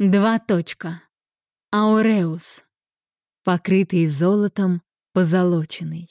Два точка. Ауреус. Покрытый золотом, позолоченный.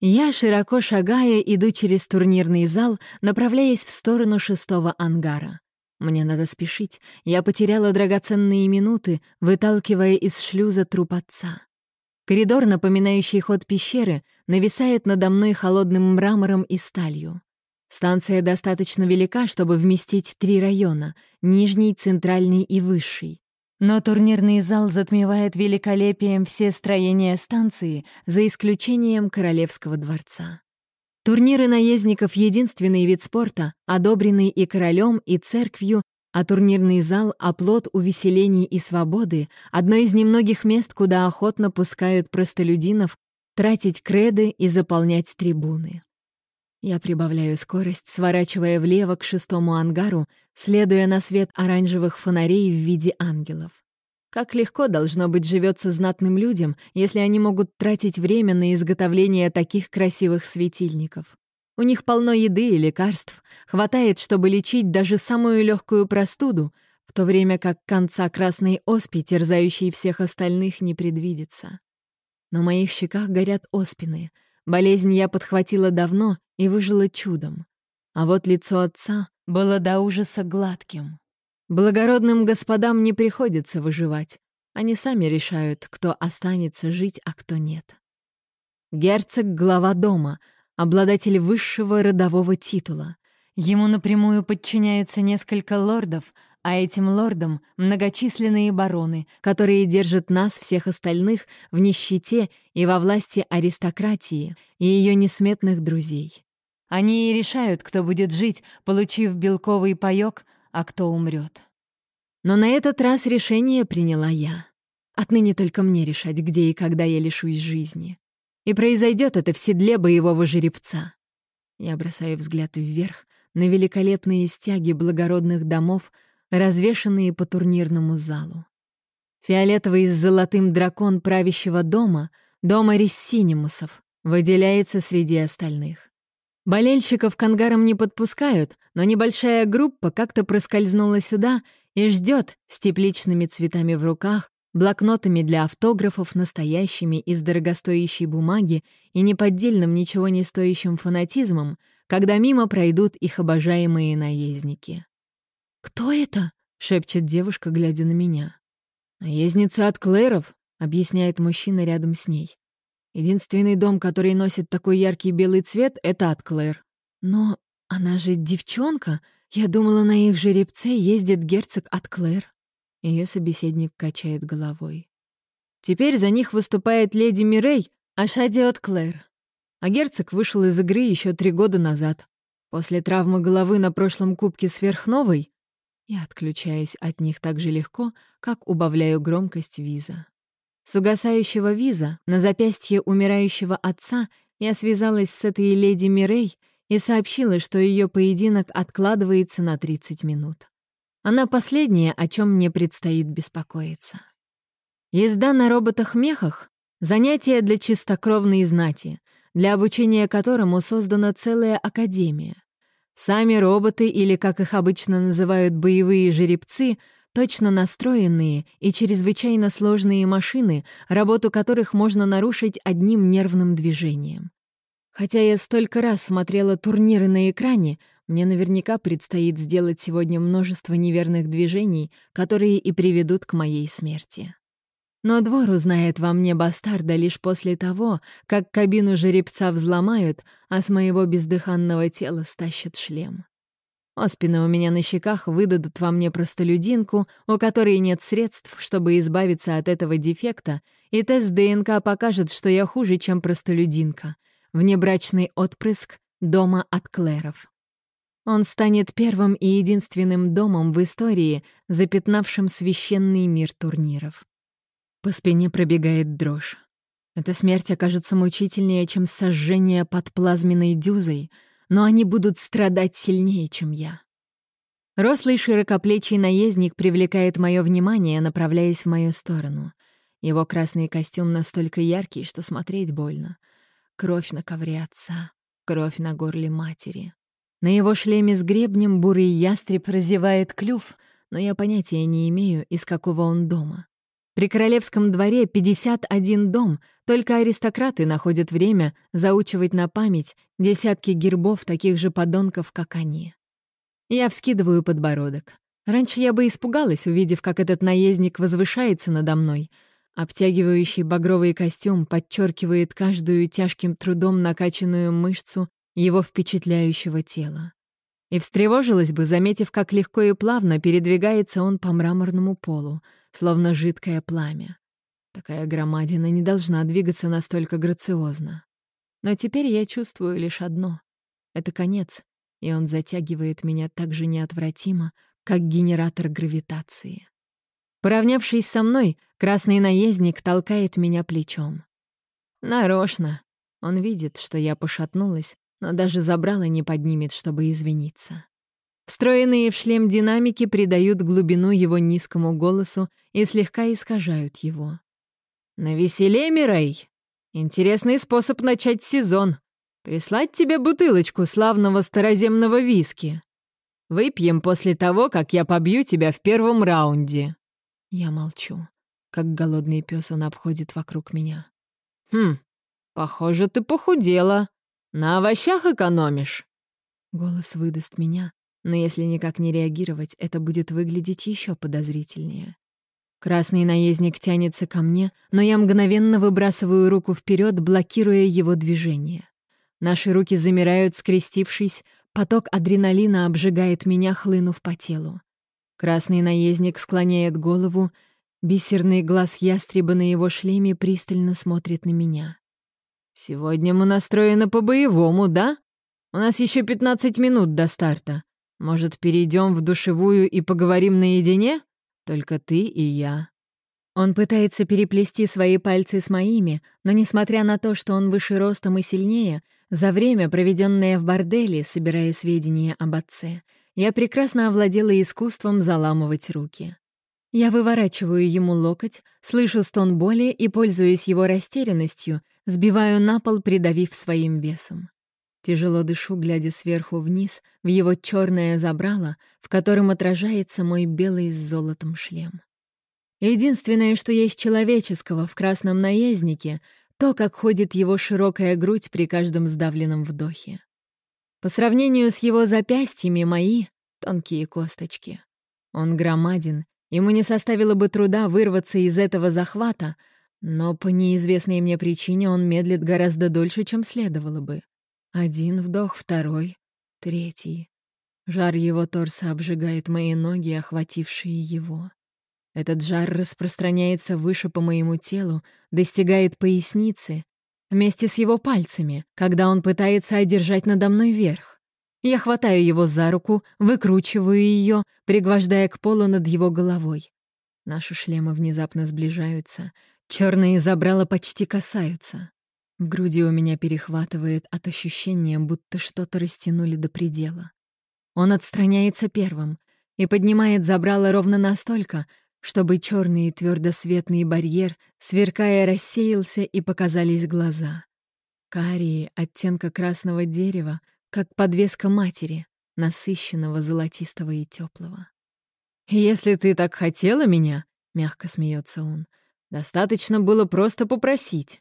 Я, широко шагая, иду через турнирный зал, направляясь в сторону шестого ангара. Мне надо спешить. Я потеряла драгоценные минуты, выталкивая из шлюза труп отца. Коридор, напоминающий ход пещеры, нависает надо мной холодным мрамором и сталью. Станция достаточно велика, чтобы вместить три района — нижний, центральный и высший. Но турнирный зал затмевает великолепием все строения станции, за исключением Королевского дворца. Турниры наездников — единственный вид спорта, одобренный и королем, и церковью, а турнирный зал — оплот увеселений и свободы, одно из немногих мест, куда охотно пускают простолюдинов тратить креды и заполнять трибуны. Я прибавляю скорость, сворачивая влево к шестому ангару, следуя на свет оранжевых фонарей в виде ангелов. Как легко, должно быть, живется знатным людям, если они могут тратить время на изготовление таких красивых светильников. У них полно еды и лекарств, хватает, чтобы лечить даже самую легкую простуду, в то время как конца красной оспи, терзающей всех остальных, не предвидится. На моих щеках горят оспины — Болезнь я подхватила давно и выжила чудом. А вот лицо отца было до ужаса гладким. Благородным господам не приходится выживать. Они сами решают, кто останется жить, а кто нет. Герцог — глава дома, обладатель высшего родового титула. Ему напрямую подчиняются несколько лордов, а этим лордам — многочисленные бароны, которые держат нас, всех остальных, в нищете и во власти аристократии и ее несметных друзей. Они и решают, кто будет жить, получив белковый паёк, а кто умрет. Но на этот раз решение приняла я. Отныне только мне решать, где и когда я лишусь жизни. И произойдет это в седле боевого жеребца. Я бросаю взгляд вверх на великолепные стяги благородных домов, развешанные по турнирному залу. Фиолетовый с золотым дракон правящего дома, дома Рессинимусов, выделяется среди остальных. Болельщиков к ангарам не подпускают, но небольшая группа как-то проскользнула сюда и ждет с тепличными цветами в руках, блокнотами для автографов, настоящими из дорогостоящей бумаги и неподдельным ничего не стоящим фанатизмом, когда мимо пройдут их обожаемые наездники. «Кто это?» — шепчет девушка, глядя на меня. «Наездница от Клэров», — объясняет мужчина рядом с ней. «Единственный дом, который носит такой яркий белый цвет, — это от Клэр. Но она же девчонка. Я думала, на их жеребце ездит герцог от Клэр». Ее собеседник качает головой. Теперь за них выступает леди Мирей, а Шади от Клэр. А герцог вышел из игры еще три года назад. После травмы головы на прошлом кубке сверхновой я отключаюсь от них так же легко, как убавляю громкость виза. С угасающего виза на запястье умирающего отца я связалась с этой леди Мирей и сообщила, что ее поединок откладывается на 30 минут. Она последняя, о чем мне предстоит беспокоиться. Езда на роботах-мехах — занятие для чистокровной знати, для обучения которому создана целая академия. Сами роботы, или, как их обычно называют, боевые жеребцы, точно настроенные и чрезвычайно сложные машины, работу которых можно нарушить одним нервным движением. Хотя я столько раз смотрела турниры на экране, мне наверняка предстоит сделать сегодня множество неверных движений, которые и приведут к моей смерти. Но двор узнает во мне бастарда лишь после того, как кабину жеребца взломают, а с моего бездыханного тела стащат шлем. Оспины у меня на щеках выдадут во мне простолюдинку, у которой нет средств, чтобы избавиться от этого дефекта, и тест ДНК покажет, что я хуже, чем простолюдинка. Внебрачный отпрыск дома от Клэров. Он станет первым и единственным домом в истории, запятнавшим священный мир турниров. По спине пробегает дрожь. Эта смерть окажется мучительнее, чем сожжение под плазменной дюзой, но они будут страдать сильнее, чем я. Рослый широкоплечий наездник привлекает мое внимание, направляясь в мою сторону. Его красный костюм настолько яркий, что смотреть больно. Кровь на ковре отца, кровь на горле матери. На его шлеме с гребнем бурый ястреб разевает клюв — но я понятия не имею, из какого он дома. При королевском дворе 51 дом, только аристократы находят время заучивать на память десятки гербов таких же подонков, как они. Я вскидываю подбородок. Раньше я бы испугалась, увидев, как этот наездник возвышается надо мной. Обтягивающий багровый костюм подчеркивает каждую тяжким трудом накачанную мышцу его впечатляющего тела. И встревожилась бы, заметив, как легко и плавно передвигается он по мраморному полу, словно жидкое пламя. Такая громадина не должна двигаться настолько грациозно. Но теперь я чувствую лишь одно — это конец, и он затягивает меня так же неотвратимо, как генератор гравитации. Поравнявшись со мной, красный наездник толкает меня плечом. Нарочно. Он видит, что я пошатнулась, но даже забрала не поднимет, чтобы извиниться. Встроенные в шлем динамики придают глубину его низкому голосу и слегка искажают его. «Навеселей, Мирей! Интересный способ начать сезон. Прислать тебе бутылочку славного староземного виски. Выпьем после того, как я побью тебя в первом раунде». Я молчу. Как голодный пес он обходит вокруг меня. «Хм, похоже, ты похудела. На овощах экономишь?» Голос выдаст меня, но если никак не реагировать, это будет выглядеть еще подозрительнее. Красный наездник тянется ко мне, но я мгновенно выбрасываю руку вперед, блокируя его движение. Наши руки замирают, скрестившись, поток адреналина обжигает меня, хлынув по телу. Красный наездник склоняет голову, бисерный глаз ястреба на его шлеме пристально смотрит на меня. «Сегодня мы настроены по-боевому, да? У нас еще 15 минут до старта. Может, перейдем в душевую и поговорим наедине? Только ты и я». Он пытается переплести свои пальцы с моими, но, несмотря на то, что он выше ростом и сильнее, за время, проведенное в борделе, собирая сведения об отце, я прекрасно овладела искусством заламывать руки. Я выворачиваю ему локоть, слышу стон боли и, пользуясь его растерянностью, сбиваю на пол, придавив своим весом. Тяжело дышу, глядя сверху вниз, в его черное забрало, в котором отражается мой белый с золотом шлем. Единственное, что есть человеческого в красном наезднике, то, как ходит его широкая грудь при каждом сдавленном вдохе. По сравнению с его запястьями мои — тонкие косточки. Он громаден, ему не составило бы труда вырваться из этого захвата, но по неизвестной мне причине он медлит гораздо дольше, чем следовало бы. Один вдох, второй, третий. Жар его торса обжигает мои ноги, охватившие его. Этот жар распространяется выше по моему телу, достигает поясницы, вместе с его пальцами, когда он пытается одержать надо мной верх. Я хватаю его за руку, выкручиваю ее, пригвождая к полу над его головой. Наши шлемы внезапно сближаются, черные забрала почти касаются. В груди у меня перехватывает от ощущения, будто что-то растянули до предела. Он отстраняется первым и поднимает забрало ровно настолько, чтобы черный твердосветный барьер, сверкая, рассеялся и показались глаза. Карие оттенка красного дерева, как подвеска матери, насыщенного золотистого и теплого. «Если ты так хотела меня», — мягко смеется он, — «достаточно было просто попросить».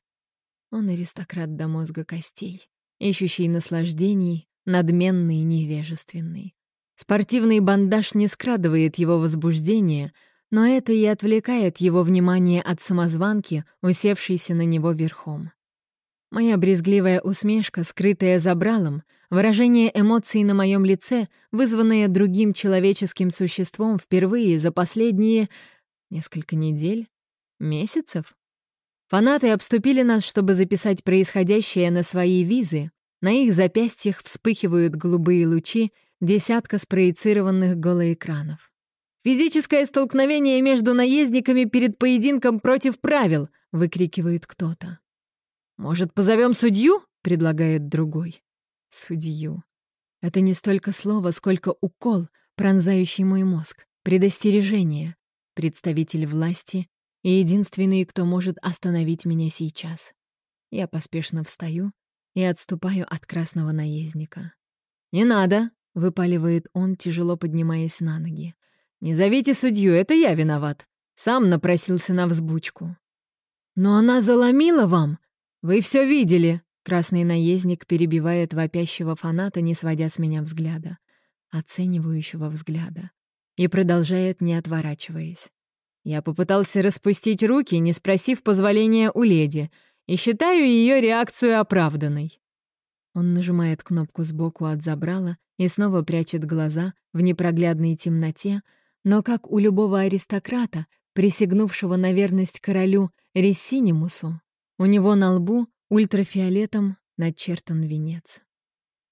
Он аристократ до мозга костей, ищущий наслаждений, надменный и невежественный. Спортивный бандаж не скрадывает его возбуждение, но это и отвлекает его внимание от самозванки, усевшейся на него верхом. Моя брезгливая усмешка, скрытая забралом, выражение эмоций на моем лице, вызванное другим человеческим существом впервые за последние несколько недель, месяцев. Фанаты обступили нас, чтобы записать происходящее на свои визы. На их запястьях вспыхивают голубые лучи десятка спроецированных голоэкранов. «Физическое столкновение между наездниками перед поединком против правил!» — выкрикивает кто-то. «Может, позовем судью?» — предлагает другой. «Судью». Это не столько слово, сколько укол, пронзающий мой мозг, предостережение. Представитель власти, и единственный, кто может остановить меня сейчас. Я поспешно встаю и отступаю от красного наездника. «Не надо!» — выпаливает он, тяжело поднимаясь на ноги. «Не зовите судью, это я виноват. Сам напросился на взбучку». «Но она заломила вам! Вы все видели!» Красный наездник перебивает вопящего фаната, не сводя с меня взгляда, оценивающего взгляда, и продолжает, не отворачиваясь. Я попытался распустить руки, не спросив позволения у леди, и считаю ее реакцию оправданной. Он нажимает кнопку сбоку от забрала и снова прячет глаза в непроглядной темноте, но, как у любого аристократа, присягнувшего на верность королю Рессинимусу, у него на лбу ультрафиолетом начертан венец.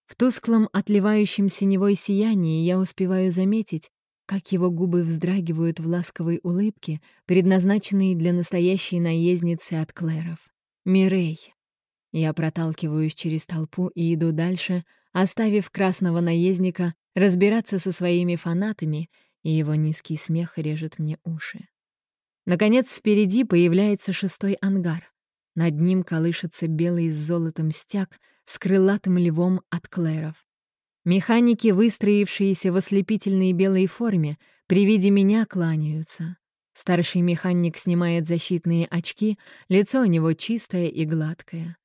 В тусклом, отливающем синевой сиянии я успеваю заметить, как его губы вздрагивают в ласковой улыбке, предназначенной для настоящей наездницы от Клэров. Мирей. Я проталкиваюсь через толпу и иду дальше, оставив красного наездника разбираться со своими фанатами, и его низкий смех режет мне уши. Наконец, впереди появляется шестой ангар. Над ним колышется белый с золотом стяг с крылатым львом от клэров. Механики, выстроившиеся в ослепительной белой форме, при виде меня кланяются. Старший механик снимает защитные очки, лицо у него чистое и гладкое.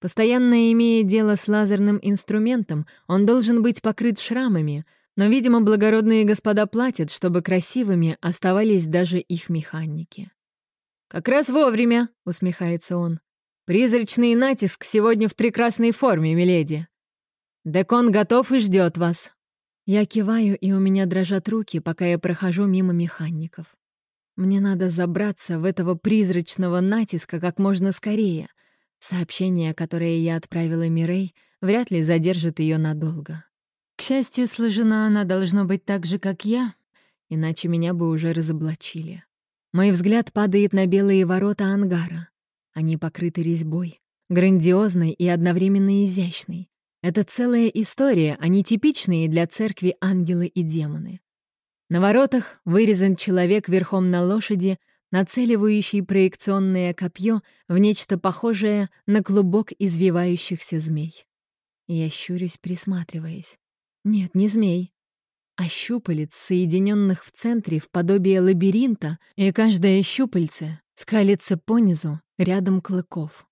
Постоянно имея дело с лазерным инструментом, он должен быть покрыт шрамами, но, видимо, благородные господа платят, чтобы красивыми оставались даже их механики. «Как раз вовремя», — усмехается он. «Призрачный натиск сегодня в прекрасной форме, миледи. Декон готов и ждет вас». Я киваю, и у меня дрожат руки, пока я прохожу мимо механиков. Мне надо забраться в этого призрачного натиска как можно скорее. Сообщение, которое я отправила Мирей, вряд ли задержит ее надолго. К счастью, сложена она должно быть так же, как я, иначе меня бы уже разоблачили. Мой взгляд падает на белые ворота ангара. Они покрыты резьбой, грандиозной и одновременно изящной. Это целая история, а не типичные для церкви ангелы и демоны. На воротах вырезан человек верхом на лошади, нацеливающий проекционное копье в нечто похожее на клубок извивающихся змей. Я щурюсь, присматриваясь. Нет, не змей. А щупалец, соединенных в центре в подобие лабиринта, и каждое щупальце скалится понизу, рядом клыков.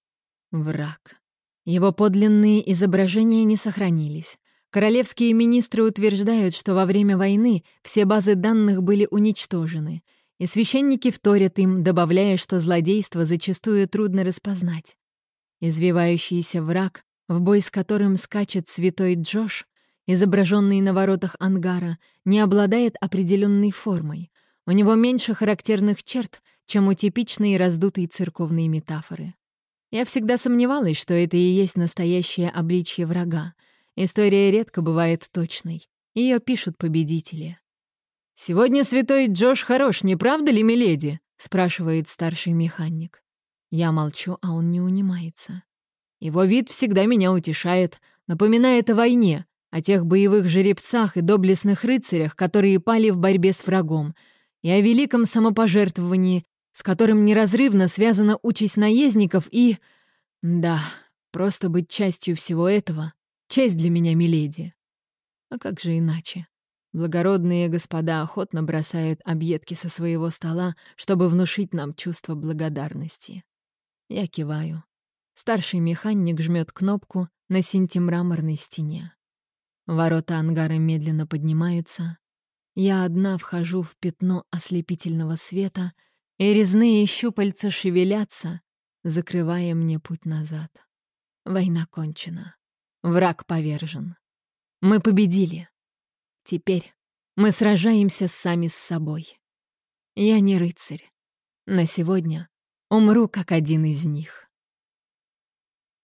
Враг. Его подлинные изображения не сохранились. Королевские министры утверждают, что во время войны все базы данных были уничтожены, и священники вторят им, добавляя, что злодейство зачастую трудно распознать. Извивающийся враг, в бой с которым скачет святой Джош, изображенный на воротах ангара, не обладает определенной формой. У него меньше характерных черт, чем у типичной раздутой церковной метафоры. Я всегда сомневалась, что это и есть настоящее обличье врага. История редко бывает точной. Ее пишут победители. «Сегодня святой Джош хорош, не правда ли, миледи?» — спрашивает старший механик. Я молчу, а он не унимается. Его вид всегда меня утешает, напоминает о войне, о тех боевых жеребцах и доблестных рыцарях, которые пали в борьбе с врагом, и о великом самопожертвовании, с которым неразрывно связана участь наездников и... Да, просто быть частью всего этого — честь для меня, миледи. А как же иначе? Благородные господа охотно бросают объедки со своего стола, чтобы внушить нам чувство благодарности. Я киваю. Старший механик жмет кнопку на синтемраморной стене. Ворота ангара медленно поднимаются. Я одна вхожу в пятно ослепительного света, и резные щупальца шевелятся, закрывая мне путь назад. Война кончена. Враг повержен. Мы победили. Теперь мы сражаемся сами с собой. Я не рыцарь. На сегодня умру как один из них.